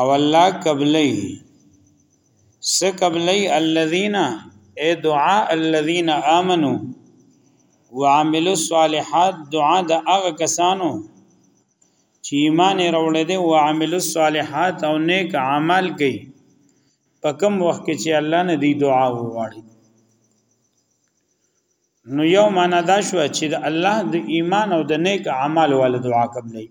او الله قبلی س قبلی الذین ای دعا الذین آمنو وعملوا الصالحات دعا د هغه کسانو چې ایمان وروړي دي او عمل الصالحات او نیک اعمال کوي په کوم وخت کې چې الله نه دی دعا وغواړي نو یو معنا دا شو چې الله د ایمان او د نیک اعمال ول دعا قبلې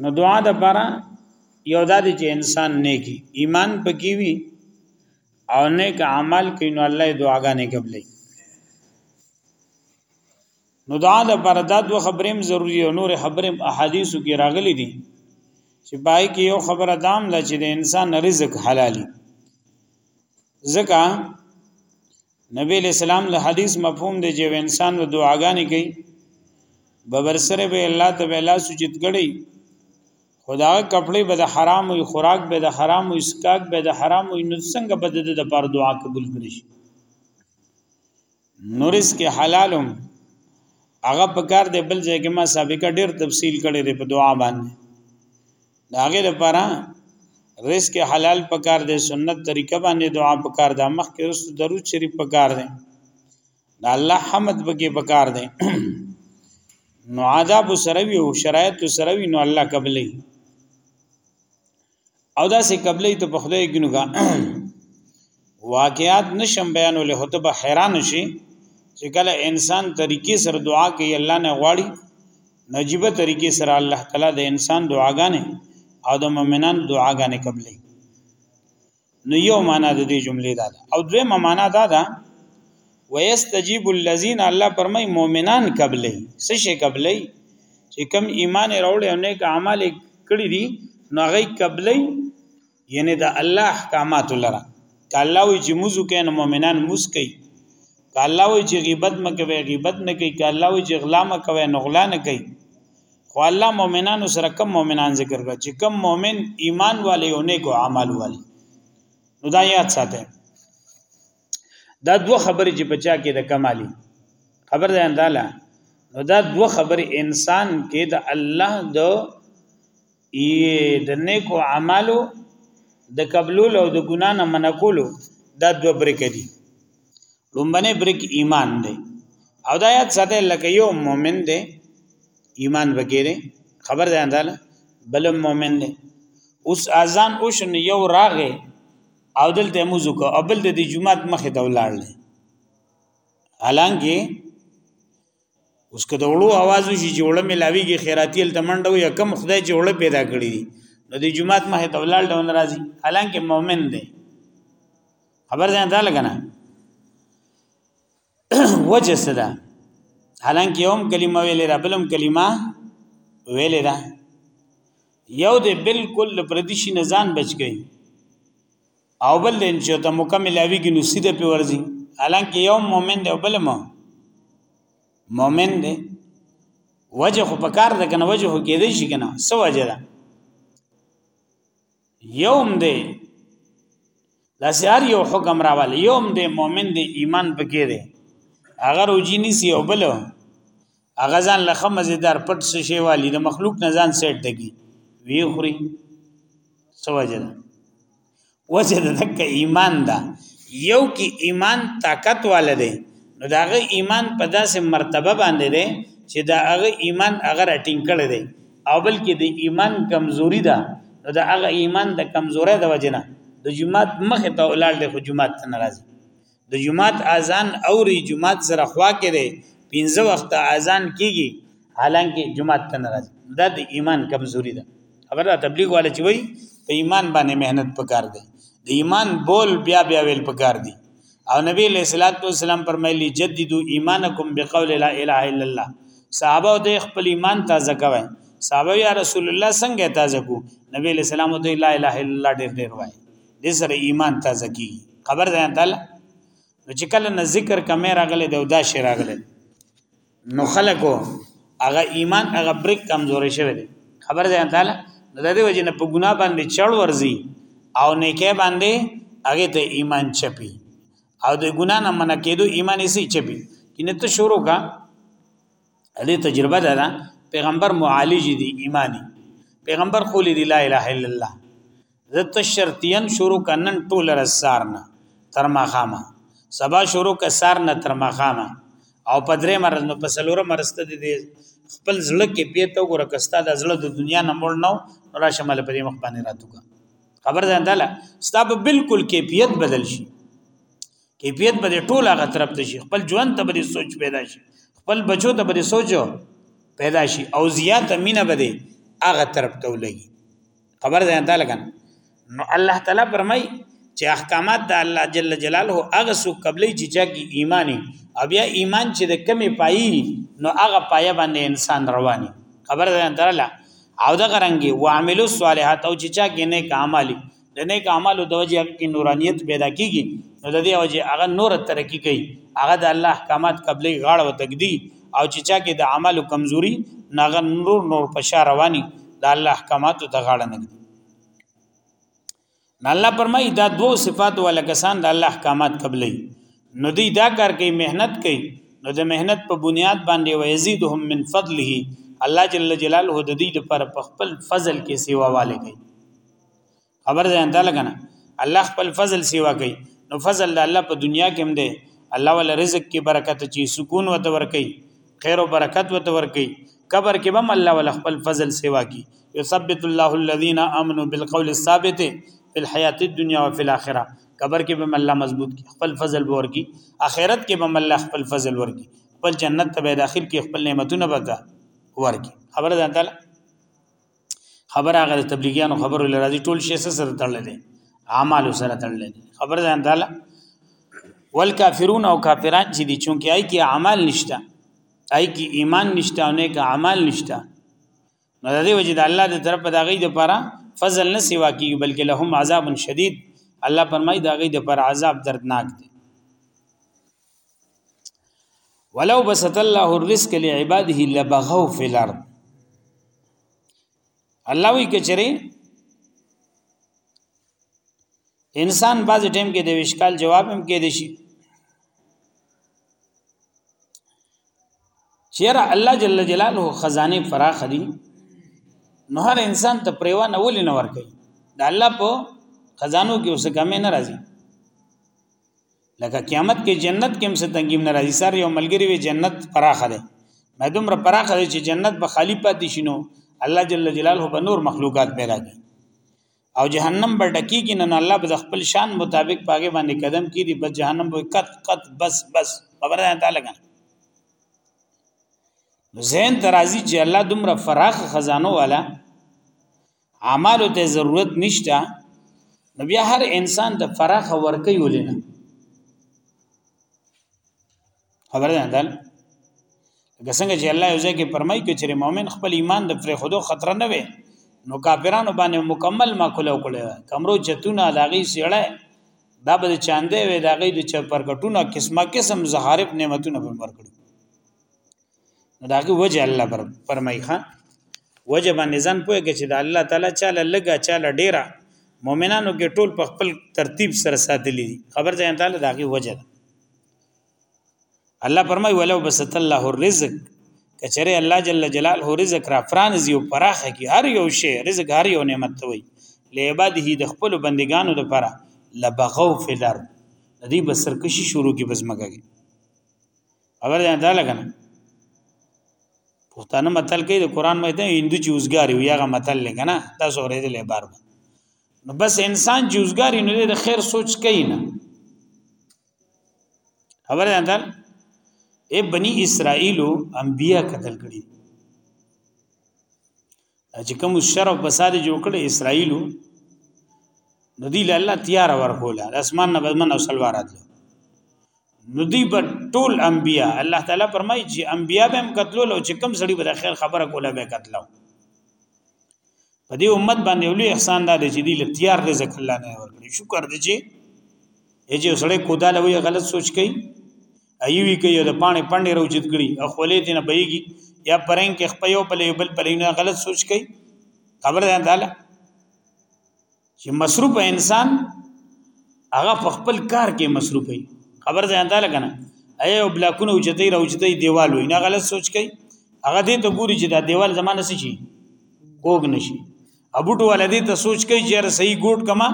نو دعا د پاره یو د دې چې انسان نیکی ایمان پکې وي او نیک عمل کوي نو الله دعاګانې قبلې نو دعا د پاره دا دوه خبرې هم ضروری او نور خبرې احادیثو کې راغلي دي چې پای کې یو خبره دام ده چې د انسان رزق حلالي ځکه نبی علیہ السلام له حدیث مفهوم دی چې انسان و دعاګانې کوي ببر سره به الله ته ویلا سجد کړي خدا کپڑے به د حرام وي خوراک به د حرام وي اسکاک به د حرام وي نو څنګه به د د پر دعا قبول کړي شي نورس کې حلالم هغه په کار دی بل ځای کې ما سابقه ډیر تفصیل کړی دی په دعا باندې دا هغه لپاره رزق حلال پکار دی سنت طریقه باندې دعا پکار ده مخ کې رسو درود شریف پکار دی دا الله حمد بګي پکار دی نو عذاب سره وي او شرایط سره وي نو الله قبلې او دا سه قبلې ته په خدای ګنوګا واقعات نشم بیانول هو ته به حیران شي چې کله انسان طریقې سره دعا کوي الله نه غواړي نجيبه طریقې سره الله تعالی د انسان دعاګانې او د مؤمنان دعاګانې قبلې نو یو معنا د دې جملې دا ده او دویمه معنا دا ده ويستجيب الذين الله پرمای مؤمنان قبلې څه شي قبلې چې کم ایمان راوړي او نیک اعمال کړی دي نو هغه قبلې یعنی د الله احکامات لره کله وی چې موزو کین مؤمنان موس کوي کله وی چې غیبت مکوي غیبت نه کوي کله وی چې غلا مکوي نه غلا نه کوي خو الله مؤمنانو سره کم مؤمنان ذکر کړ چې کم مؤمن ایمان والے او نیکو اعمال والے نو دا یاد ساته دا دوه خبرې چې بچا کې د کمالي خبر ده انداله نو دا دوه خبرې انسان کې د الله د ای د نیکو اعمالو د قبلولو او د ګنا نه منکولو دا دوه برک دي لومبنه برک ایمان دی او دا یاد ساته لکه یو مؤمن دی ایمان وکړي خبر ده انداله بل مؤمن دی اوس اذان اوشن یو راغه او دلته موزو کو ابل د جمعات مخه ته ولاړل حالانکه اوس که د وړو आवाज وشي چې وړه ملاويږي خیراتي ال تمنډو یا کم خدای چې وړه پیدا کړی دي نو د جمعات مه ته ولال ډون راځي حالانکه مؤمن دی خبر ځان ته لګنه وجه صدا حالانکه یوم کلمه ویلې را بلم کلمه ویلې را یو دې بالکل پردیشي نزان بچ گئی او بل دین چې ته مکمل اوی کې نو سیده په ورځي حالانکه یو مؤمن دی او بل مؤمن دی وجه خو پکار ده کنه وجه خو کېدې شي کنه سو وجه ده یوم دی لاسیار یو حکم راواله یوم دی مؤمن دی ایمان پکې دی اگر اوجینی سی او بل هغه ځان لخه مزیدار پټ څه شی والی د مخلوق نه ځان سیټ دګي وی خوري سوجل وجه د دک ایمان دا یو کې ایمان طاقت والده نو داغه ایمان په داسې مرتبه باندې ده چې دا هغه ایمان هغه راټینګ کړي دي او بلکې د ایمان کمزوري ده نو دا هغه ایمان د کمزوري د وجنه د جمعات مخه ته ولال د جمعات ناراضي د جمعات اذان اوري جمعات سره خوا کې دی پنځه وخت اذان کیږي حالانکه جمعات ته نه راځي دا د ایمان کمزوري ده خبره تبلیغ والے چې وای په ایمان باندې مهنت پکار دی د ایمان بول بیا بیا ویل پکار دی او نبی علیہ الصلوۃ والسلام فرمایلی جددوا ایمانکم بقول لا اله الا الله صحابه د خپل ایمان تازه کوي صحابه یا رسول الله څنګه تازه کو نبی علیہ السلام ته لا اله الا الله ډیر ډیر وای د سره ایمان تازه کی خبر ده تعالی نو چې کله نه ذکر کمه راغله د دا شی راغله نو خلکو هغه ایمان هغه بریک کمزورې شوی دی خبر ده تعالی نو د دې وجه نه په ګناه باندې چړ ورزي او نیکه باندې هغه ته ایمان چپی او د ګنا نه من کېدو ایمان یې سي چپی کینه ته شروع کا دې تجربه ده پیغمبر معالج دي ایمانی پیغمبر خو دې لا اله الا الله زت شرطین شروع کنن ټول رسار نه تر مخامه سبا شروع ک سار نه تر مخامه او پدری مرز نو پسلوره مرسته دي خپل زړه کې پیته ګور کستا د زړه د دنیا نه مړ نو را شمل پرې مخ باندې راتوګه خبر ده انداله ستا په بالکل کیفیت بدل شي کیفیت به ټول هغه طرف ته شي خپل ژوند ته به سوچ پیدا شي خپل بچو ته به سوچو پیدا شي او زیاته مینه به هغه طرف ته ولګي خبر ده انده لګن نو الله تعالی فرمای چې احکامات د الله جل جلاله هغه سو قبلې چې چاګي ایمانی او بیا ایمان چې د کمی پایي نو هغه پایه باندې انسان رواني خبر ده انده لا او دا غرنګي وعملو صالحات او چې چاګي نه کامالي د نیک اعمالو د وجه کې نورانیت پیدا کیږي نو د دې وجه هغه نور ترقی کوي هغه د الله احکامات قبلې غاړه وتګدي او چې چا کې د عمل کمزوري ناغه نور نور پشا رواني د الله احکامات ته غاړه نه دي الله پرمای دا دو صفات ولا کسان د الله احکامات قبلې نو دی دا کار کوي مهنت کوي نو د مهنت په بنیاد باندې ويزيدهم من فضله الله جل جلاله د دې لپاره په خپل فضل کې سیوا والي کوي خبر ځان ته لګنه الله خپل فضل سیوا کوي نو فضل د الله په دنیا کې هم دی الله ول رزق کې برکت چی سکون وته ور کوي خیر او برکت وته ور کوي قبر کې هم الله ول خپل فضل سیوا کوي یثبت الله الذين امنوا بالقول الثابت فی الحیات الدنیا و فی الاخره قبر کې به الله مضبوط کی خپل فضل ور کوي اخرت کې به الله خپل فضل ور کوي خپل جنت ته به داخل کې خپل نعمتونه به ور کوي خبر ده تعالی خبر هغه د تبلیغیانو خبرو لراځي ټول شي سره تړلې دي اعمال سره تړلې دي خبر ده انداله والکافرون او کافران چې دي چونکی آی کې اعمال نشته آی کې ایمان نشته او نه کې اعمال نشته نو د دې وجه د الله د طرف د غي د پاره فضل نه سیوا کیږي بلکې لهم عذاب شدید الله فرمایي د غي د پر عذاب دردناک دی ولو بسط الله الرزق لعباده لبغوا في الارض الله وی کچری انسان باز ټیم کې د وشکال جواب هم کې دي شي چیرې الله جل جلاله خزانه فراخ دي نو هر انسان ته پریوا نه ولې نه ور کوي د الله په خزانو کې اوس کمې نه راځي لکه قیامت کې جنت کې هم څه تنګیم نه راځي سر یو ملګری وي جنت پراخه ده مې دومره پراخه ده چې جنت به خالی پاتې شینو الله جل جلاله به نور مخلوقات پیدا کړي او جهنم به ډکی کې نه الله به خپل شان مطابق پاګه باندې قدم کې دي بس جهنم به کت کت بس بس خبره نه تعالی کنه زین ترازی چې الله دومره فراخ خزانو والا اعمالو ته ضرورت نشته نو بیا هر انسان د فراخ ورکی ولینه خبر ده دل څنګه چې الله یو ځکه فرمایي کې چې مؤمن خپل ایمان د پر خودو خطر نه وي نو کافرانو باندې مکمل ماکوله وکړي کمرو چتونه لاغي سیړه دا به چاندې وي دا غي د چپرګټونو قسمه قسم زهارب نعمتونه به ورکړي داغه وجه الله بر فرمای ښا وجه باندې ځان پوهه کې چې د الله تعالی چاله لګا چاله ډیره مؤمنانو کې ټول په خپل ترتیب سره ساتلی دي خبر ځای تعالی داغه وجه ده الله فرمای ولو بسط الله الرزق کچره الله جل جلاله رزق را فرانز یو پراخه کی هر یو شی رزق هر یو نعمت وي لعباده د خپل بندگانو لپاره لبغو فلر دې بسرکشي شروع کی بزمګه خبر ده دا لګنه پښتانه متل کوي د قران مې ته هندو چې اوسګاری وي هغه متل لګنه دا سورې دې لبار نو بس انسان چې اوسګاری نه د خیر سوچ کوي نه خبر ده دا اے بنی اسرائیلو انبیا قتل کړي چې کوم شر او فساد جوړ کړي اسرایلو نو دی له الله تیار ورکوله د اسمان نه بدمن او سلوار راتله نو دی په ټول انبیا الله تعالی فرمایي چې انبیا به هم قتلو لو چې کوم سړي به خیر خبره کوله به قتلو په دې امت باندې ولي احسان دا دی چې دی له تیار رزق الله نه ورکړي شکر دی چې یې سړی کودا لوي غلط سوچ کوي ایوی کوي د پانې پاندې راوچت کړي خولې دې نه بېږي یا پرنګ کې خپې یو بلې بل بلې نه غلط سوچ کوي خبر ده تعالی چې مصروف انسان هغه په خپل کار کې مصروف وي خبر ده تعالی کنه ایو بلاکونه اوچتې راوچتې دیوال وي نه غلط سوچ کوي هغه دې ته ګوري چې دا دیوال زمانه سي شي کوګ نشي ابوټو ولدي ته سوچ کوي چې را صحیح ګوټ کما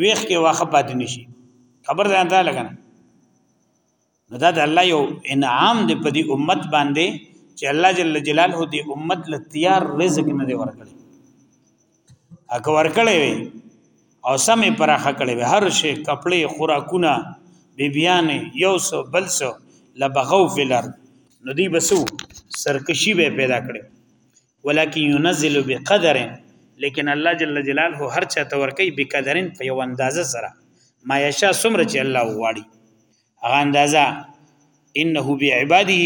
ویخ کې واخه پات نشي خبر ده تعالی کنه نو دا د الله یو انعام دی په دې امت باندې چې الله جل جلاله دې امت له تیار رزق نه دی ورکړي اګه ورکړي وي او سمې پراخه کړي وي هر شي کپڑے خوراکونه بیبیان یو سو بل سو لبغو فلر نو دی بسو سرکشي به پیدا کړي ولکن ينزل بقدر لیکن الله جل جلاله هر چا ته ورکی بقدرن په یو اندازه سره ما یشا سمره چې الله وغواړي هغه اندازه انه بعباده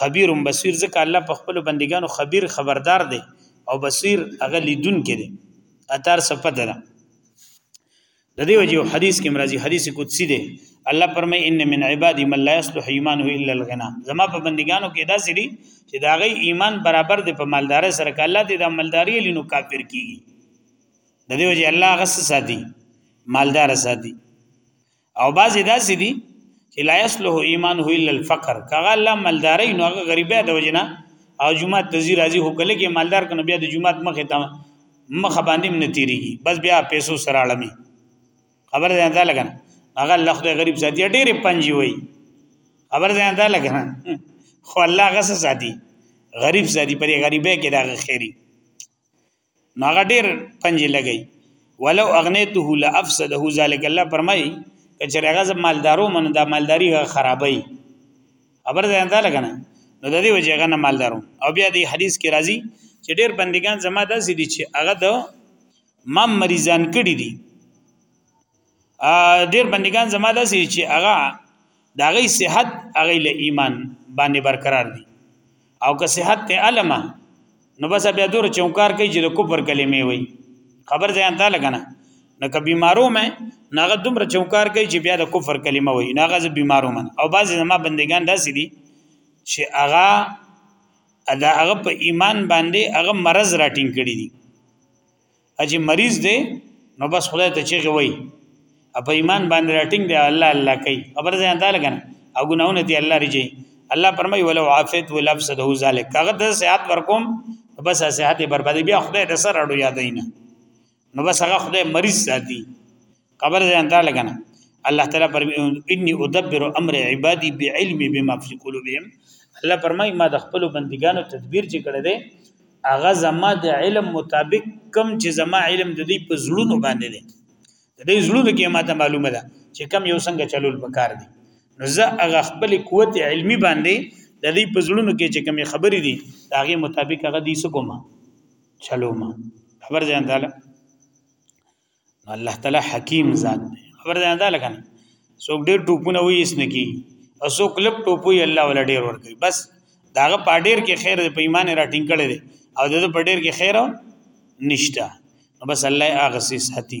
خبير بصير ځکه الله په خپل بندگانو خبير خبردار دی او بصير هغه لیدون کړي اتار سپته ده د دې وجه حدیث کې مرضی حدیث قدسی دی الله پرمه ان من عبادی من لا یصلح ایمانه الا الغنا زما په بندګانو کې داسې دي چې دا غي ایمان برابر دی په مالدار سره ک الله دې د مالداری لینو کافر کیږي د دې وجه الله غس ساتي مالدار ساتي او بعضی داسې دي چې لا یصلح ایمانه الا الفقر کغه الله مالداری نو هغه غریبه د وجنه او جمعه تزی راځي هو کله کې مالدار کنه بیا د جمعه مخه ته مخه باندې نه تیریږي بس بیا پیسو سره اړمي خبر ده انده لګنه هغه الله خدای غریب ذاتی ډېرې پنځي وي خبر ده انده لګنه خو الله غس ذاتی غریب ذاتی پرې غریبه کې دا خیری نو هغه ډېر پنځي لګي ولو اغنیته لافسده ذلک الله فرمای کچره هغه مالدارو من دا مالداری خرابای خبر ده انده لګنه نو د دې وجه هغه نه مالدارو او بیا د حدیث کې راځي چې ډېر بندگان زما داسې دي چې هغه د ما مریضان کړي دي ډېر بندگان زما داسې چې هغه د هغې صحت هغې له ایمان باندې برقرار دي او که صحت ته علمه نو بس بیا دور چونکار کوي چې د کفر کلمې وي خبر ځان ته لګنه نو که بیمارو مې ناغه دومره چونکار کوي چې بیا د کفر کلمه وي ناغه ز بیمارو من او بعضی زما بندگان داسې دي چې هغه ادا هغه په ایمان باندې هغه مرض راټینګ کړی دي اجي مریض دی نو بس خدای ته چیغه وای په ایمان باندې راټینګ دی الله الله کوي خبر ځان ته لګنه او ګناونه دی الله رجي الله پرمای ولو عافیت ولفظ ده ذلک هغه د صحت ورکوم بس صحت بربادي بیا خدای د سر اړو یادینا نو بس هغه خدای مریض ساتي خبر ځان ته لګنه الله تعالی فرمایي اني ادبر امر عبادي بعلم بما في قلوبهم الله فرمایي ما د خپل بندګانو تدبیر چې کړی دی هغه زما د علم مطابق کم چې زما علم د دې په زړونو باندې دی د دې زړونو کې ماته معلومه ده چې کم یو څنګه چلول پکار دی نو زه هغه خپل قوت علمی باندې د دې په زړونو کې چې کومې خبرې دي هغه مطابق هغه دې سکوما چلو ما خبر ځان تعالی الله تعالی حکیم ذات دی خبر ده دا لګنه څوک ډیر ټوپونه وې اس نه کی او څوک لپ ټوپوي الله ولا ډیر ور کوي بس داغه پاډیر کې خیر په ایمان را ټینګ کړي دي او دغه پاډیر کې خیر نشته بس الله هغه سي ساتي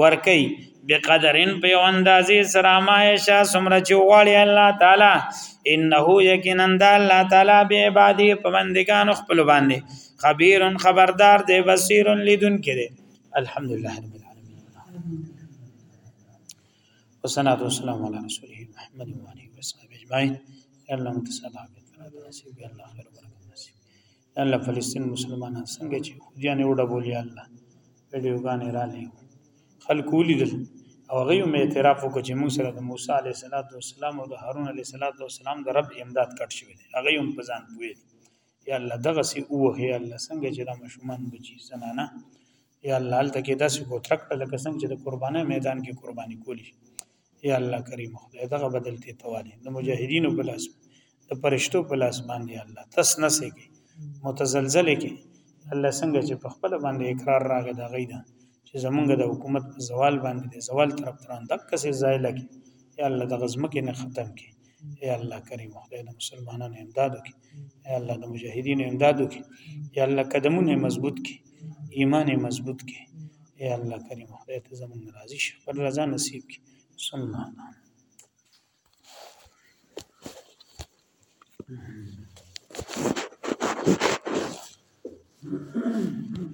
ورکي بقدرن په یو اندازې سره ما یشا سمره چې غواړي الله تعالی انه یقینا الله تعالی به عبادی په بندگان خپل باندې خبير خبردار دی بصیر لیدون کړي الحمدلله رب العالمین والصلاه والسلام علی رسوله محمد و علیه وصحبه اجمعین الله متصابه بالله خير الله فلسطین مسلمانان څنګه چې جانې وډه بولی الله ویډیو غانې را لې خلق ولیدل او هغه یې اعتراف وکړ چې موږ سره د موسی علیه السلام او د هارون علیه السلام د رب امداد کټ شوی دی هغه یې په ځان پوي یا الله دغه سی اوه یا الله څنګه چې د مشومان بچی زنانه یا الله هلته کې داسې کوترک لکه څنګه چې د قربانۍ میدان کې قرباني کولی یا الله کریم خدای دغه بدلته توالي د مجاهدینو په لاس د پرشتو په لاس باندې الله تس نسې کې متزلزل کې الله څنګه چې په خپل باندې اقرار راغی دا غیدا چې زمونږ د حکومت په زوال باندې د زوال طرف تران دک سي زایل کې یا الله د غزمکه نه ختم کې اے الله کریم خدای د مسلمانانو امداد وکړي اے الله د مجاهدینو امداد وکړي اے الله قدمونه مضبوط کړي ایمان مضبوط کړي اے الله کریم خدای ته زمون راضي شي پر رضا نصیب کړي صلی الله علیه Thank you.